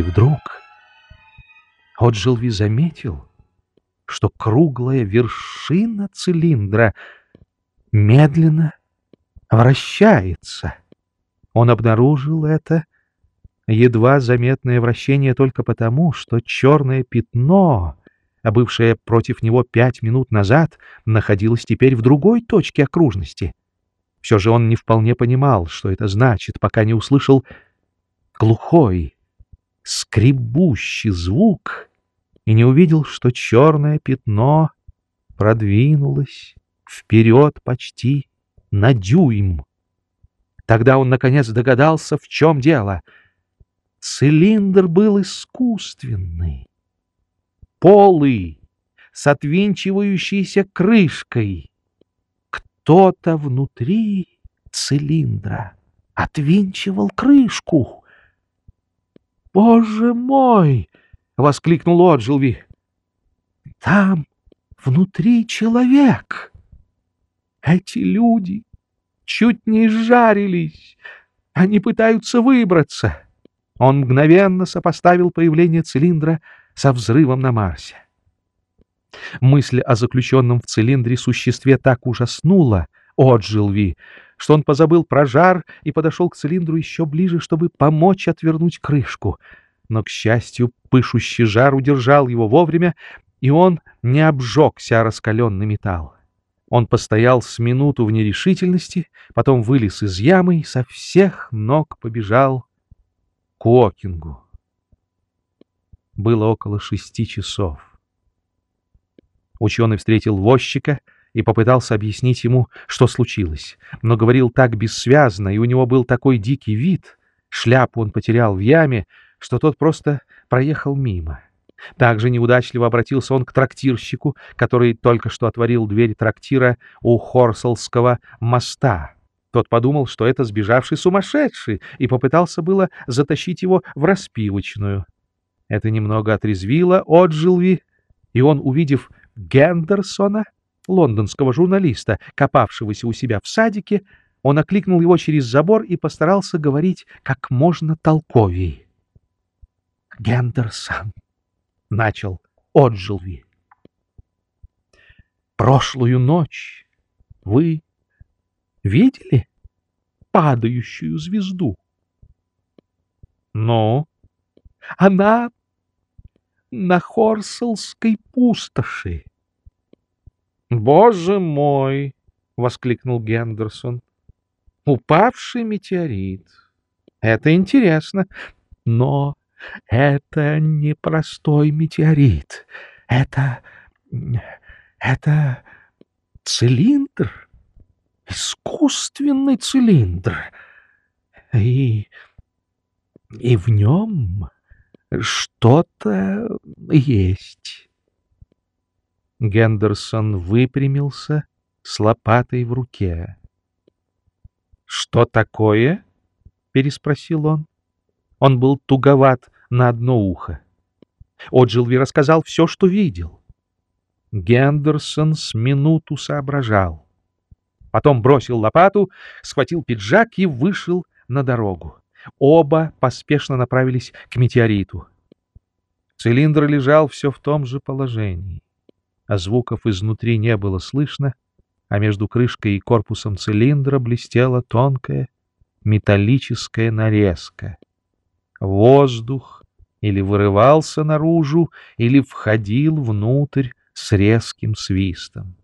И вдруг Отжилви заметил, что круглая вершина цилиндра медленно вращается. Он обнаружил это едва заметное вращение только потому, что черное пятно, бывшее против него пять минут назад, находилось теперь в другой точке окружности. Все же он не вполне понимал, что это значит, пока не услышал глухой, скребущий звук и не увидел, что черное пятно продвинулось вперед почти на дюйм. Тогда он, наконец, догадался, в чем дело. Цилиндр был искусственный, полый, с отвинчивающейся крышкой. Кто-то внутри цилиндра отвинчивал крышку. «Боже мой!» — воскликнул Отжилви. «Там внутри человек!» Эти люди чуть не жарились. Они пытаются выбраться. Он мгновенно сопоставил появление цилиндра со взрывом на Марсе. Мысль о заключенном в цилиндре существе так ужаснула Отжилви, что он позабыл про жар и подошел к цилиндру еще ближе, чтобы помочь отвернуть крышку. Но, к счастью, пышущий жар удержал его вовремя, и он не обжегся раскаленный металл. Он постоял с минуту в нерешительности, потом вылез из ямы и со всех ног побежал к Уокингу. Было около шести часов. Ученый встретил возчика и попытался объяснить ему, что случилось, но говорил так бессвязно, и у него был такой дикий вид, шляпу он потерял в яме, что тот просто проехал мимо. Также неудачливо обратился он к трактирщику, который только что отворил дверь трактира у Хорселского моста. Тот подумал, что это сбежавший сумасшедший, и попытался было затащить его в распивочную. Это немного отрезвило Отжилви, и он, увидев Гендерсона, лондонского журналиста, копавшегося у себя в садике, он окликнул его через забор и постарался говорить как можно толковей. «Гендерсон, — начал Отжилви. «Прошлую ночь вы видели падающую звезду?» «Ну?» «Она на Хорселской пустоши». «Боже мой!» — воскликнул Гендерсон. «Упавший метеорит. Это интересно, но это не простой метеорит. Это... это цилиндр. Искусственный цилиндр. И... и в нем что-то есть. Гендерсон выпрямился с лопатой в руке. «Что такое?» — переспросил он. Он был туговат на одно ухо. Отжилви рассказал все, что видел. Гендерсон с минуту соображал. Потом бросил лопату, схватил пиджак и вышел на дорогу. Оба поспешно направились к метеориту. Цилиндр лежал все в том же положении, а звуков изнутри не было слышно, а между крышкой и корпусом цилиндра блестела тонкая металлическая нарезка — Воздух или вырывался наружу, или входил внутрь с резким свистом.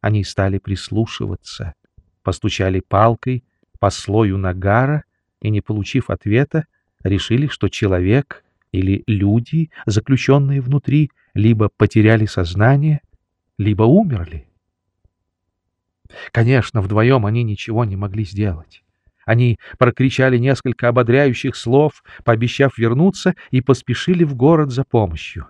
Они стали прислушиваться, постучали палкой по слою нагара и, не получив ответа, решили, что человек или люди, заключенные внутри, либо потеряли сознание, либо умерли. Конечно, вдвоем они ничего не могли сделать. Они прокричали несколько ободряющих слов, пообещав вернуться, и поспешили в город за помощью.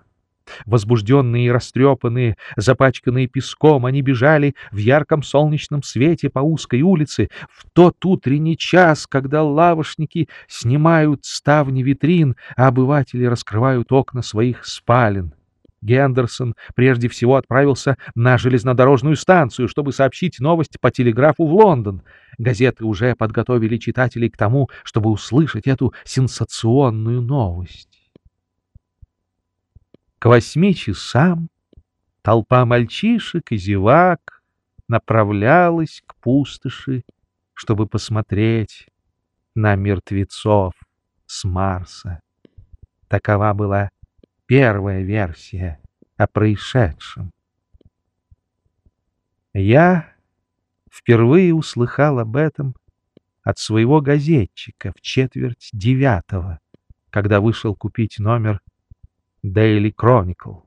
Возбужденные и растрепанные, запачканные песком, они бежали в ярком солнечном свете по узкой улице в тот утренний час, когда лавошники снимают ставни витрин, а обыватели раскрывают окна своих спален. Гендерсон прежде всего отправился на железнодорожную станцию, чтобы сообщить новость по телеграфу в Лондон. Газеты уже подготовили читателей к тому, чтобы услышать эту сенсационную новость. К восьми часам толпа мальчишек и зевак направлялась к пустоши, чтобы посмотреть на мертвецов с Марса. Такова была первая версия о происшедшем. Я впервые услыхал об этом от своего газетчика в четверть девятого, когда вышел купить номер Daily Chronicle.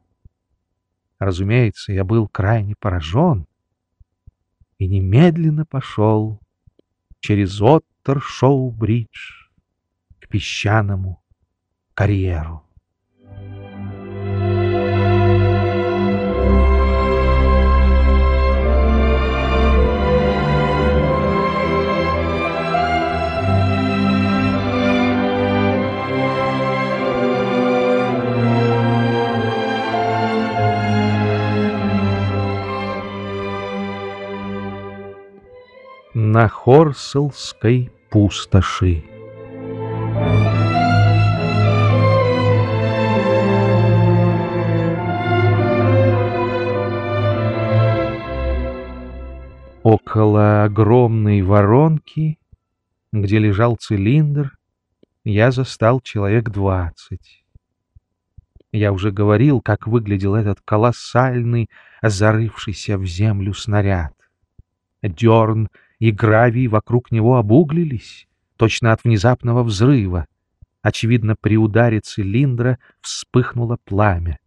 Разумеется, я был крайне поражен и немедленно пошел через Оттер-Шоу-Бридж к песчаному карьеру. На Хорселской пустоши. Около огромной воронки, где лежал цилиндр, я застал человек двадцать. Я уже говорил, как выглядел этот колоссальный, зарывшийся в землю снаряд. Дерн и гравий вокруг него обуглились, точно от внезапного взрыва. Очевидно, при ударе цилиндра вспыхнуло пламя.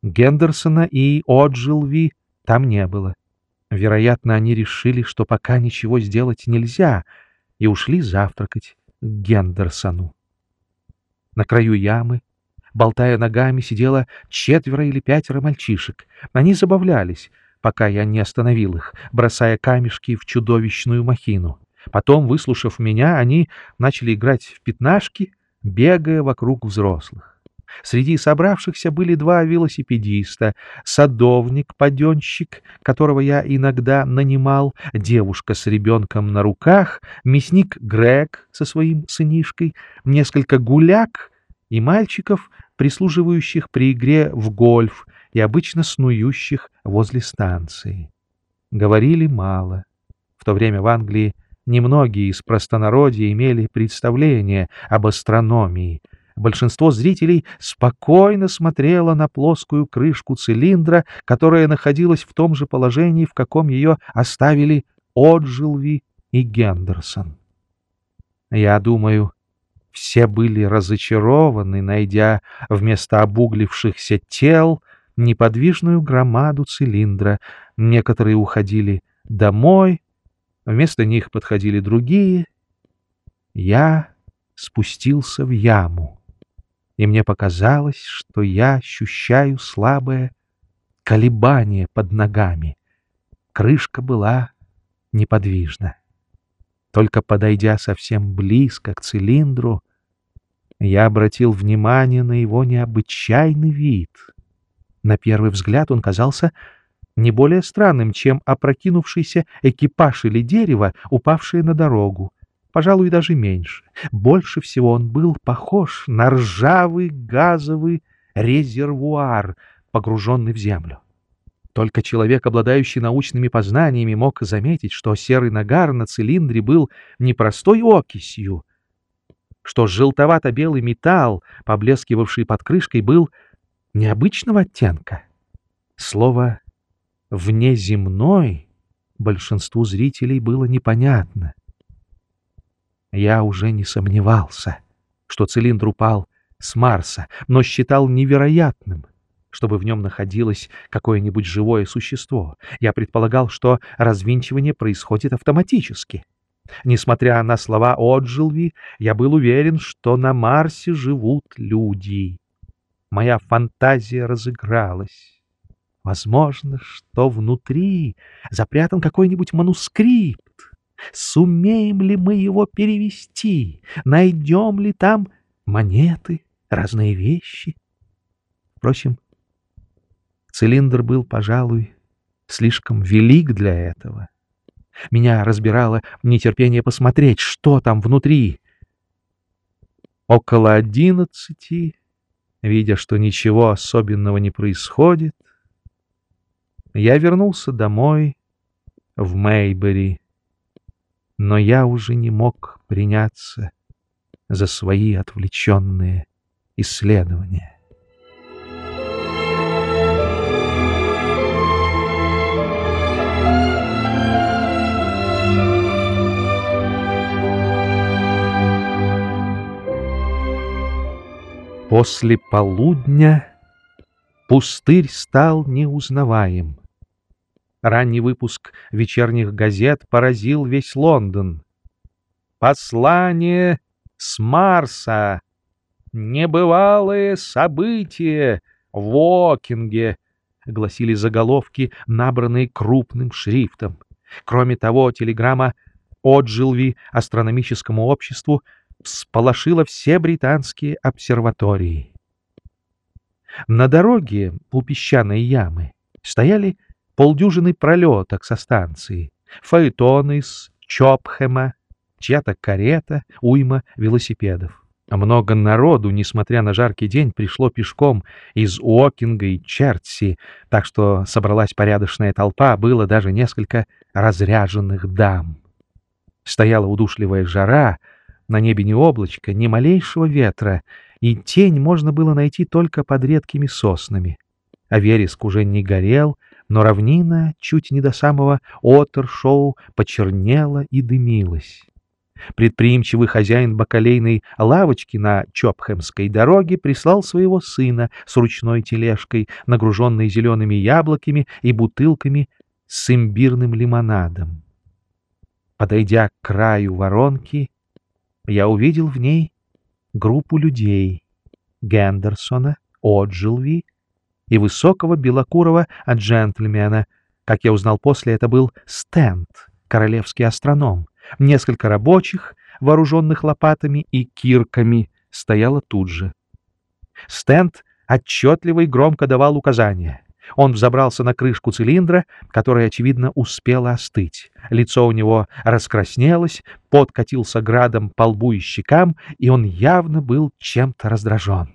Гендерсона и Оджилви там не было. Вероятно, они решили, что пока ничего сделать нельзя, и ушли завтракать к Гендерсону. На краю ямы, болтая ногами, сидело четверо или пятеро мальчишек. Они забавлялись, пока я не остановил их, бросая камешки в чудовищную махину. Потом, выслушав меня, они начали играть в пятнашки, бегая вокруг взрослых. Среди собравшихся были два велосипедиста, садовник-паденщик, которого я иногда нанимал, девушка с ребенком на руках, мясник Грег со своим сынишкой, несколько гуляк и мальчиков, прислуживающих при игре в гольф, и обычно снующих возле станции. Говорили мало. В то время в Англии немногие из простонародья имели представление об астрономии. Большинство зрителей спокойно смотрело на плоскую крышку цилиндра, которая находилась в том же положении, в каком ее оставили Оджилви и Гендерсон. Я думаю, все были разочарованы, найдя вместо обуглившихся тел неподвижную громаду цилиндра. Некоторые уходили домой, вместо них подходили другие. Я спустился в яму, и мне показалось, что я ощущаю слабое колебание под ногами. Крышка была неподвижна. Только подойдя совсем близко к цилиндру, я обратил внимание на его необычайный вид — на первый взгляд он казался не более странным, чем опрокинувшийся экипаж или дерево, упавшее на дорогу. Пожалуй, даже меньше. Больше всего он был похож на ржавый газовый резервуар, погруженный в землю. Только человек, обладающий научными познаниями, мог заметить, что серый нагар на цилиндре был не простой окисью, что желтовато-белый металл, поблескивавший под крышкой, был необычного оттенка. Слово «внеземной» большинству зрителей было непонятно. Я уже не сомневался, что цилиндр упал с Марса, но считал невероятным, чтобы в нем находилось какое-нибудь живое существо. Я предполагал, что развинчивание происходит автоматически. Несмотря на слова Оджилви, я был уверен, что на Марсе живут люди моя фантазия разыгралась. Возможно, что внутри запрятан какой-нибудь манускрипт. Сумеем ли мы его перевести? Найдем ли там монеты, разные вещи? Впрочем, Цилиндр был, пожалуй, слишком велик для этого. Меня разбирало нетерпение посмотреть, что там внутри. Около одиннадцати, видя, что ничего особенного не происходит, я вернулся домой в Мейбери, но я уже не мог приняться за свои отвлеченные исследования. После полудня пустырь стал неузнаваем. Ранний выпуск вечерних газет поразил весь Лондон. «Послание с Марса! Небывалое событие в Окинге!» — гласили заголовки, набранные крупным шрифтом. Кроме того, телеграмма Отжилви астрономическому обществу всполошила все британские обсерватории. На дороге у песчаной ямы стояли полдюжины пролеток со станции, фаэтон из Чопхема, чья-то карета, уйма велосипедов. Много народу, несмотря на жаркий день, пришло пешком из Уокинга и Чертси, так что собралась порядочная толпа, было даже несколько разряженных дам. Стояла удушливая жара, на небе ни облачка, ни малейшего ветра, и тень можно было найти только под редкими соснами. А вереск уже не горел, но равнина, чуть не до самого Отер-шоу, почернела и дымилась. Предприимчивый хозяин бакалейной лавочки на Чопхемской дороге прислал своего сына с ручной тележкой, нагруженной зелеными яблоками и бутылками с имбирным лимонадом. Подойдя к краю воронки, я увидел в ней группу людей — Гендерсона, Оджилви и высокого белокурого джентльмена. Как я узнал после, это был Стенд, королевский астроном. Несколько рабочих, вооруженных лопатами и кирками, стояло тут же. Стенд отчетливо и громко давал указания. Он взобрался на крышку цилиндра, которая, очевидно, успела остыть. Лицо у него раскраснелось, пот катился градом по лбу и щекам, и он явно был чем-то раздражен.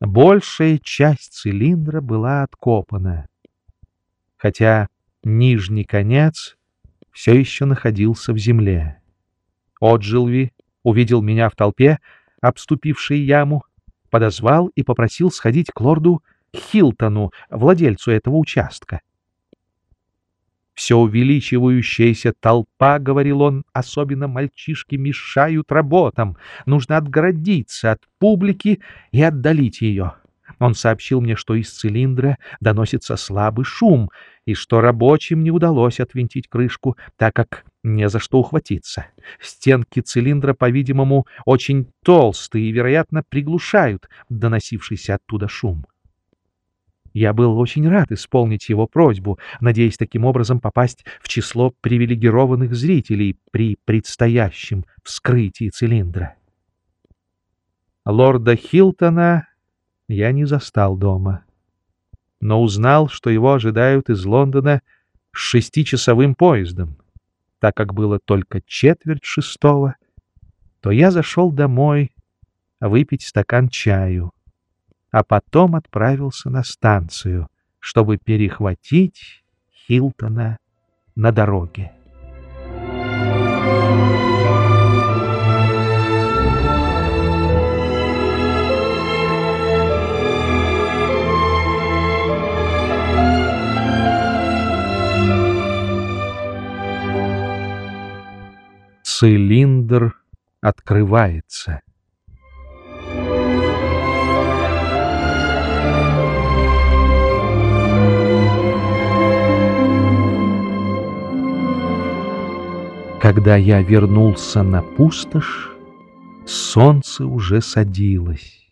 Большая часть цилиндра была откопана, хотя нижний конец все еще находился в земле. Отжилви увидел меня в толпе, обступившей яму, подозвал и попросил сходить к лорду Хилтону, владельцу этого участка. Все увеличивающаяся толпа, — говорил он, — особенно мальчишки, мешают работам. Нужно отгородиться от публики и отдалить ее. Он сообщил мне, что из цилиндра доносится слабый шум, и что рабочим не удалось отвинтить крышку, так как не за что ухватиться. Стенки цилиндра, по-видимому, очень толстые и, вероятно, приглушают доносившийся оттуда шум. Я был очень рад исполнить его просьбу, надеясь таким образом попасть в число привилегированных зрителей при предстоящем вскрытии цилиндра. Лорда Хилтона я не застал дома, но узнал, что его ожидают из Лондона с шестичасовым поездом. Так как было только четверть шестого, то я зашел домой выпить стакан чаю а потом отправился на станцию, чтобы перехватить Хилтона на дороге. Цилиндр открывается. Когда я вернулся на пустошь, солнце уже садилось.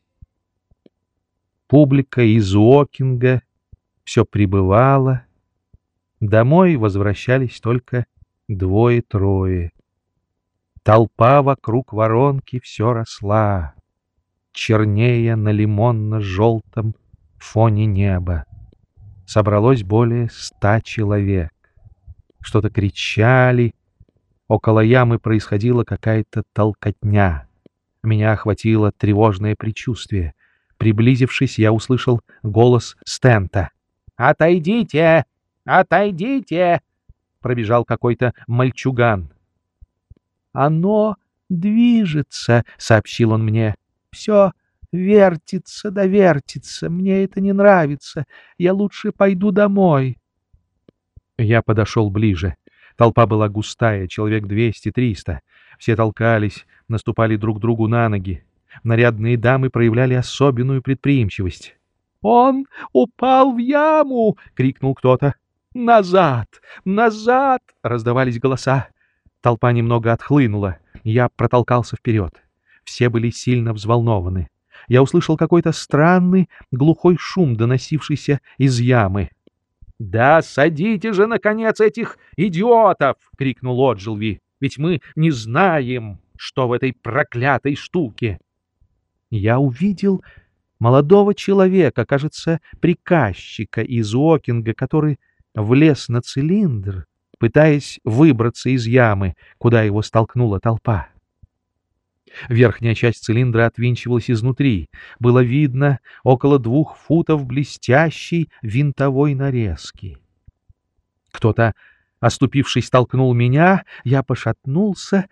Публика из Уокинга все прибывала. Домой возвращались только двое-трое. Толпа вокруг воронки все росла, чернея на лимонно-желтом фоне неба. Собралось более ста человек. Что-то кричали. Около ямы происходила какая-то толкотня. Меня охватило тревожное предчувствие. Приблизившись, я услышал голос Стента. «Отойдите! Отойдите!» Пробежал какой-то мальчуган. «Оно движется», — сообщил он мне. «Все вертится да вертится. Мне это не нравится. Я лучше пойду домой». Я подошел ближе. Толпа была густая, человек двести-триста. Все толкались, наступали друг другу на ноги. Нарядные дамы проявляли особенную предприимчивость. «Он упал в яму!» — крикнул кто-то. «Назад! Назад!» — раздавались голоса. Толпа немного отхлынула. Я протолкался вперед. Все были сильно взволнованы. Я услышал какой-то странный глухой шум, доносившийся из ямы. «Да садите же, наконец, этих идиотов!» — крикнул Отжилви. «Ведь мы не знаем, что в этой проклятой штуке!» Я увидел молодого человека, кажется, приказчика из Уокинга, который влез на цилиндр, пытаясь выбраться из ямы, куда его столкнула толпа. Верхняя часть цилиндра отвинчивалась изнутри. Было видно около двух футов блестящей винтовой нарезки. Кто-то, оступившись, толкнул меня, я пошатнулся,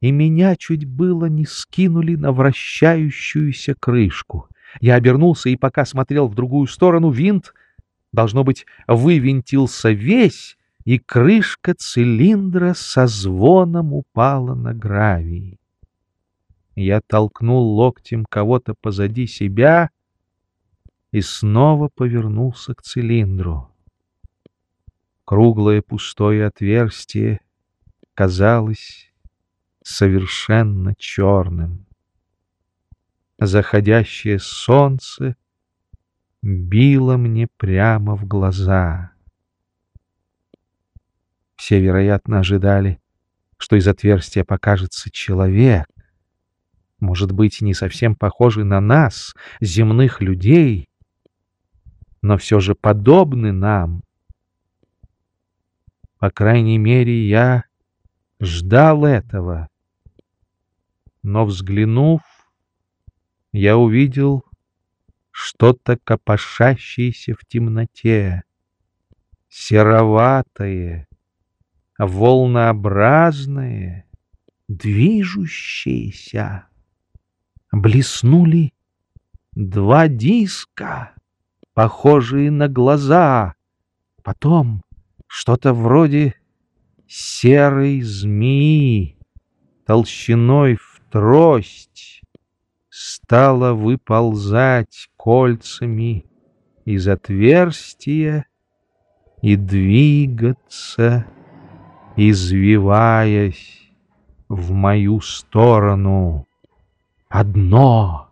и меня чуть было не скинули на вращающуюся крышку. Я обернулся и пока смотрел в другую сторону, винт, должно быть, вывинтился весь, и крышка цилиндра со звоном упала на гравий. Я толкнул локтем кого-то позади себя и снова повернулся к цилиндру. Круглое пустое отверстие казалось совершенно черным. Заходящее солнце било мне прямо в глаза. Все, вероятно, ожидали, что из отверстия покажется человек, может быть, не совсем похожий на нас, земных людей, но все же подобны нам. По крайней мере, я ждал этого. Но, взглянув, я увидел что-то копошащееся в темноте, сероватое, волнообразное, движущееся блеснули два диска, похожие на глаза. Потом что-то вроде серой змеи, толщиной в трость, стало выползать кольцами из отверстия и двигаться, извиваясь в мою сторону одно,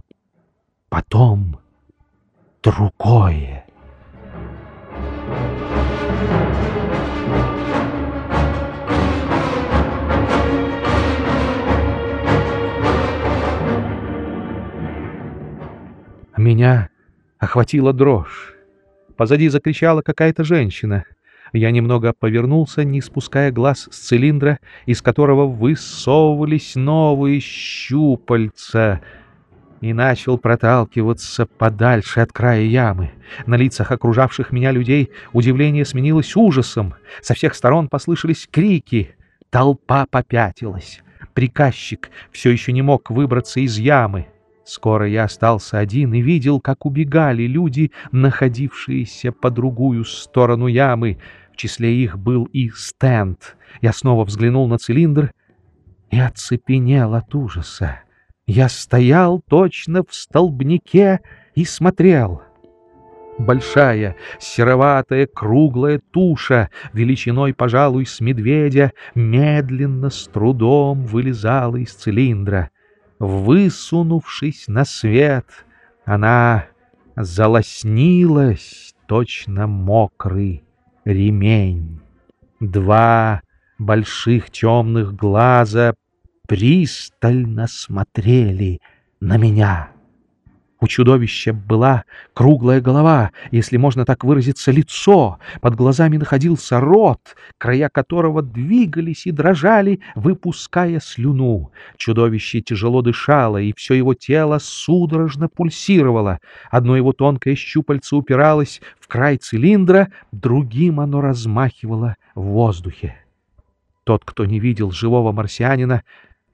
потом другое. Меня охватила дрожь. Позади закричала какая-то женщина. Я немного повернулся, не спуская глаз с цилиндра, из которого высовывались новые щупальца, и начал проталкиваться подальше от края ямы. На лицах окружавших меня людей удивление сменилось ужасом. Со всех сторон послышались крики. Толпа попятилась. Приказчик все еще не мог выбраться из ямы. Скоро я остался один и видел, как убегали люди, находившиеся по другую сторону ямы числе их был и стенд. Я снова взглянул на цилиндр и оцепенел от ужаса. Я стоял точно в столбнике и смотрел. Большая, сероватая, круглая туша, величиной, пожалуй, с медведя, медленно, с трудом вылезала из цилиндра. Высунувшись на свет, она залоснилась, точно мокрый ремень. Два больших темных глаза пристально смотрели на меня. У чудовища была круглая голова, если можно так выразиться, лицо. Под глазами находился рот, края которого двигались и дрожали, выпуская слюну. Чудовище тяжело дышало, и все его тело судорожно пульсировало. Одно его тонкое щупальце упиралось в край цилиндра, другим оно размахивало в воздухе. Тот, кто не видел живого марсианина,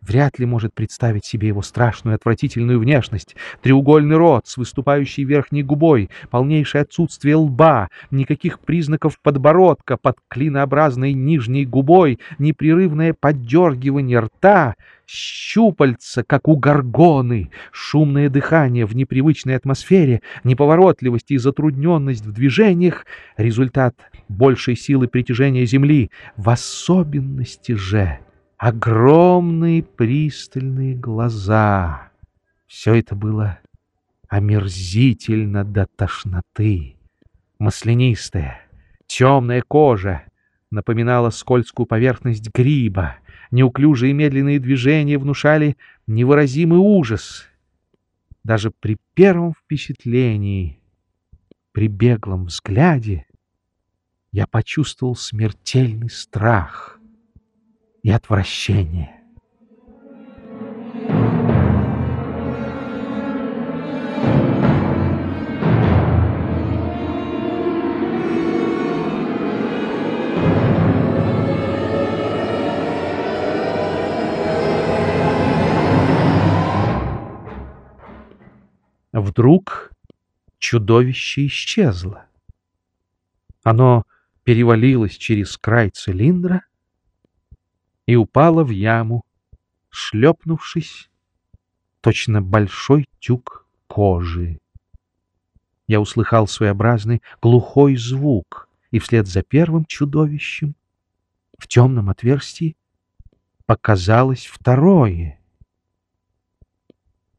вряд ли может представить себе его страшную отвратительную внешность. Треугольный рот с выступающей верхней губой, полнейшее отсутствие лба, никаких признаков подбородка под клинообразной нижней губой, непрерывное поддергивание рта, щупальца, как у горгоны, шумное дыхание в непривычной атмосфере, неповоротливость и затрудненность в движениях — результат большей силы притяжения Земли, в особенности же — огромные пристальные глаза. Все это было омерзительно до тошноты. Маслянистая, темная кожа напоминала скользкую поверхность гриба. Неуклюжие медленные движения внушали невыразимый ужас. Даже при первом впечатлении, при беглом взгляде, я почувствовал смертельный страх — и отвращение. Вдруг чудовище исчезло. Оно перевалилось через край цилиндра и упала в яму, шлепнувшись, точно большой тюк кожи. Я услыхал своеобразный глухой звук, и вслед за первым чудовищем в темном отверстии показалось второе.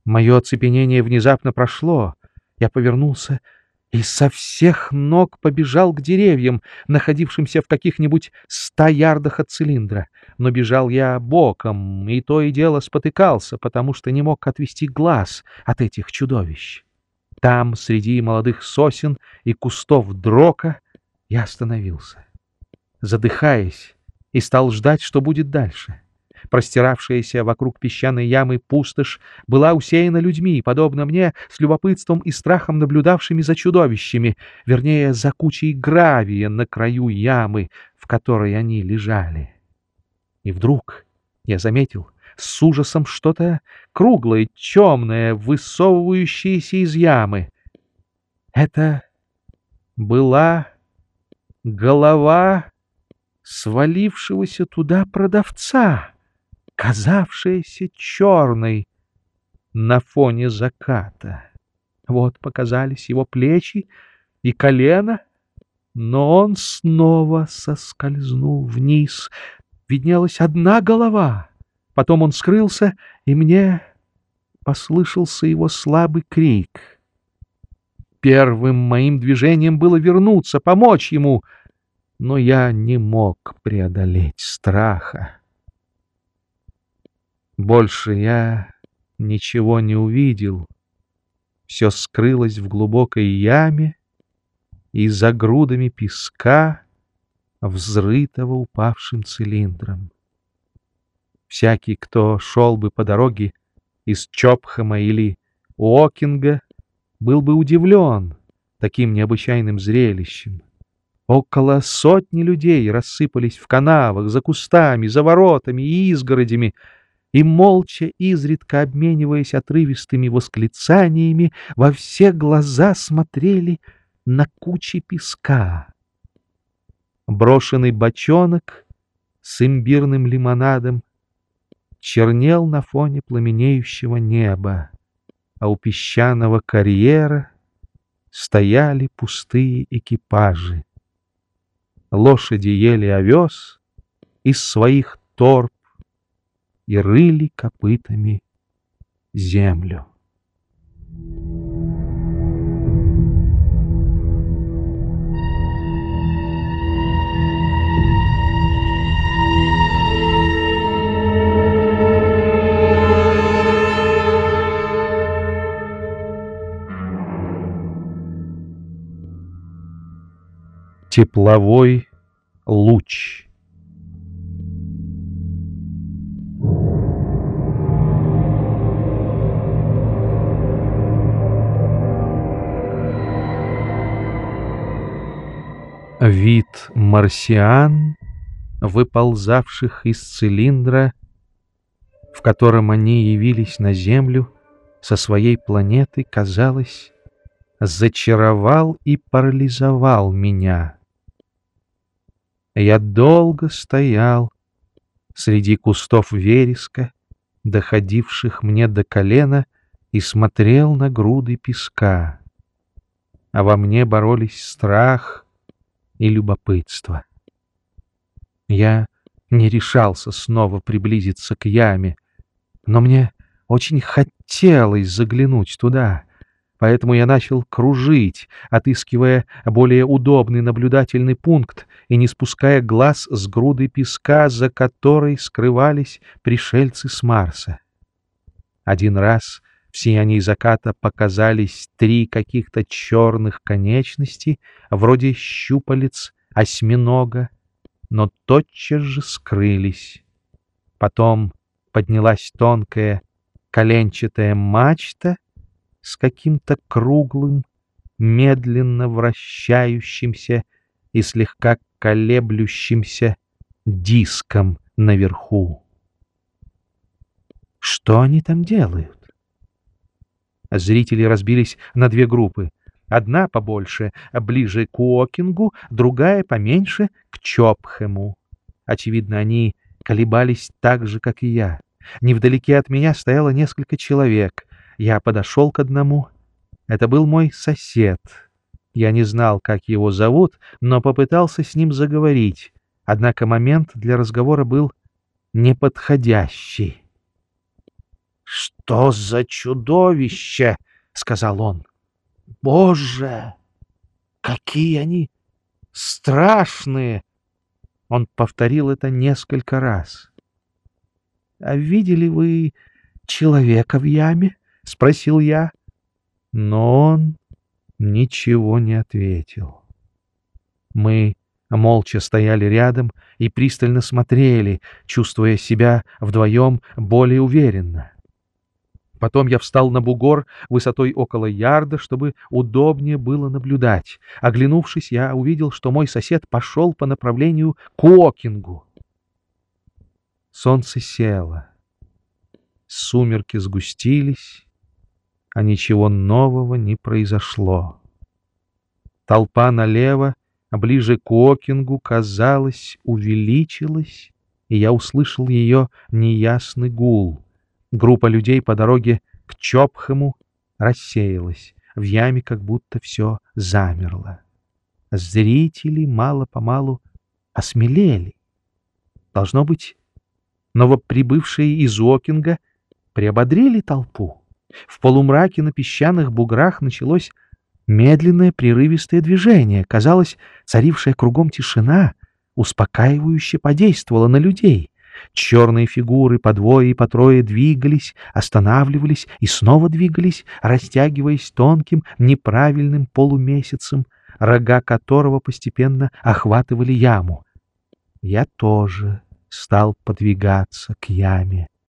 Мое оцепенение внезапно прошло. Я повернулся и со всех ног побежал к деревьям, находившимся в каких-нибудь ста ярдах от цилиндра. Но бежал я боком, и то и дело спотыкался, потому что не мог отвести глаз от этих чудовищ. Там, среди молодых сосен и кустов дрока, я остановился, задыхаясь, и стал ждать, что будет дальше. — Простиравшаяся вокруг песчаной ямы пустошь была усеяна людьми, подобно мне, с любопытством и страхом наблюдавшими за чудовищами, вернее, за кучей гравия на краю ямы, в которой они лежали. И вдруг я заметил с ужасом что-то круглое, темное, высовывающееся из ямы. Это была голова свалившегося туда продавца казавшаяся черной на фоне заката. Вот показались его плечи и колено, но он снова соскользнул вниз. Виднелась одна голова. Потом он скрылся, и мне послышался его слабый крик. Первым моим движением было вернуться, помочь ему, но я не мог преодолеть страха. Больше я ничего не увидел. Все скрылось в глубокой яме и за грудами песка, взрытого упавшим цилиндром. Всякий, кто шел бы по дороге из Чопхама или Уокинга, был бы удивлен таким необычайным зрелищем. Около сотни людей рассыпались в канавах, за кустами, за воротами и изгородями, и, молча, изредка обмениваясь отрывистыми восклицаниями, во все глаза смотрели на кучи песка. Брошенный бочонок с имбирным лимонадом чернел на фоне пламенеющего неба, а у песчаного карьера стояли пустые экипажи. Лошади ели овес из своих торб, и рыли копытами землю. Тепловой луч. Вид марсиан, выползавших из цилиндра, в котором они явились на Землю со своей планеты, казалось, зачаровал и парализовал меня. Я долго стоял среди кустов вереска, доходивших мне до колена, и смотрел на груды песка, а во мне боролись страх и любопытство. Я не решался снова приблизиться к яме, но мне очень хотелось заглянуть туда — Поэтому я начал кружить, отыскивая более удобный наблюдательный пункт и не спуская глаз с груды песка, за которой скрывались пришельцы с Марса. Один раз в сиянии заката показались три каких-то черных конечности, вроде щупалец осьминога, но тотчас же скрылись. Потом поднялась тонкая коленчатая мачта — с каким-то круглым, медленно вращающимся и слегка колеблющимся диском наверху. Что они там делают? Зрители разбились на две группы. Одна побольше, ближе к Уокингу, другая поменьше, к Чопхему. Очевидно, они колебались так же, как и я. Невдалеке от меня стояло несколько человек. Я подошел к одному. Это был мой сосед. Я не знал, как его зовут, но попытался с ним заговорить. Однако момент для разговора был неподходящий. «Что за чудовище?» — сказал он. «Боже, какие они страшные!» Он повторил это несколько раз. «А видели вы человека в яме?» — спросил я. Но он ничего не ответил. Мы молча стояли рядом и пристально смотрели, чувствуя себя вдвоем более уверенно. Потом я встал на бугор высотой около ярда, чтобы удобнее было наблюдать. Оглянувшись, я увидел, что мой сосед пошел по направлению к Окингу. Солнце село. Сумерки сгустились, а ничего нового не произошло. Толпа налево, ближе к Окингу, казалось, увеличилась, и я услышал ее неясный гул. Группа людей по дороге к Чопхему рассеялась, в яме как будто все замерло. Зрители мало-помалу осмелели. Должно быть, новоприбывшие из Окинга приободрили толпу. В полумраке на песчаных буграх началось медленное прерывистое движение. Казалось, царившая кругом тишина успокаивающе подействовала на людей. Черные фигуры по двое и по трое двигались, останавливались и снова двигались, растягиваясь тонким, неправильным полумесяцем, рога которого постепенно охватывали яму. Я тоже стал подвигаться к яме.